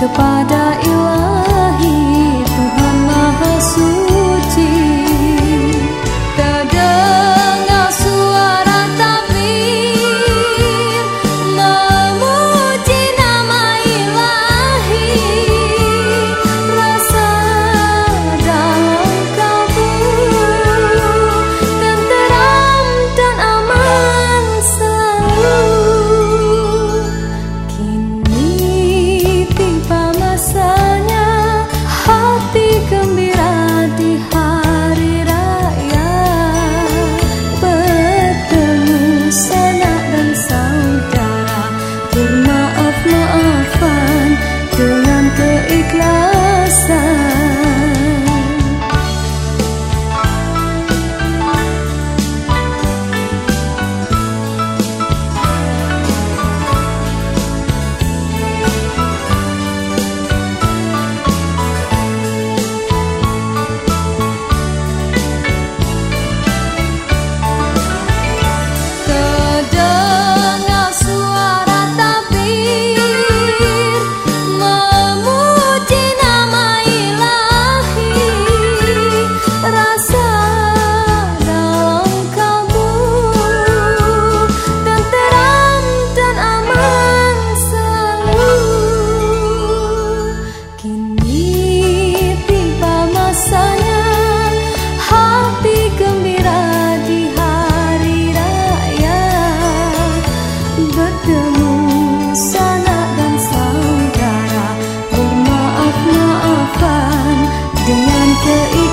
kepada The.